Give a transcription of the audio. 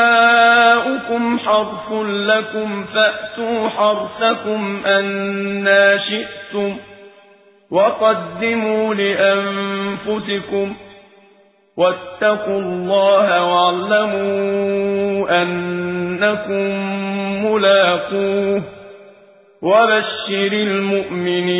نساؤكم حرف لكم فأتوا حرثكم أنا شئتم وقدموا لأنفسكم واتقوا الله واعلموا أنكم ملاقوه وبشر المؤمنين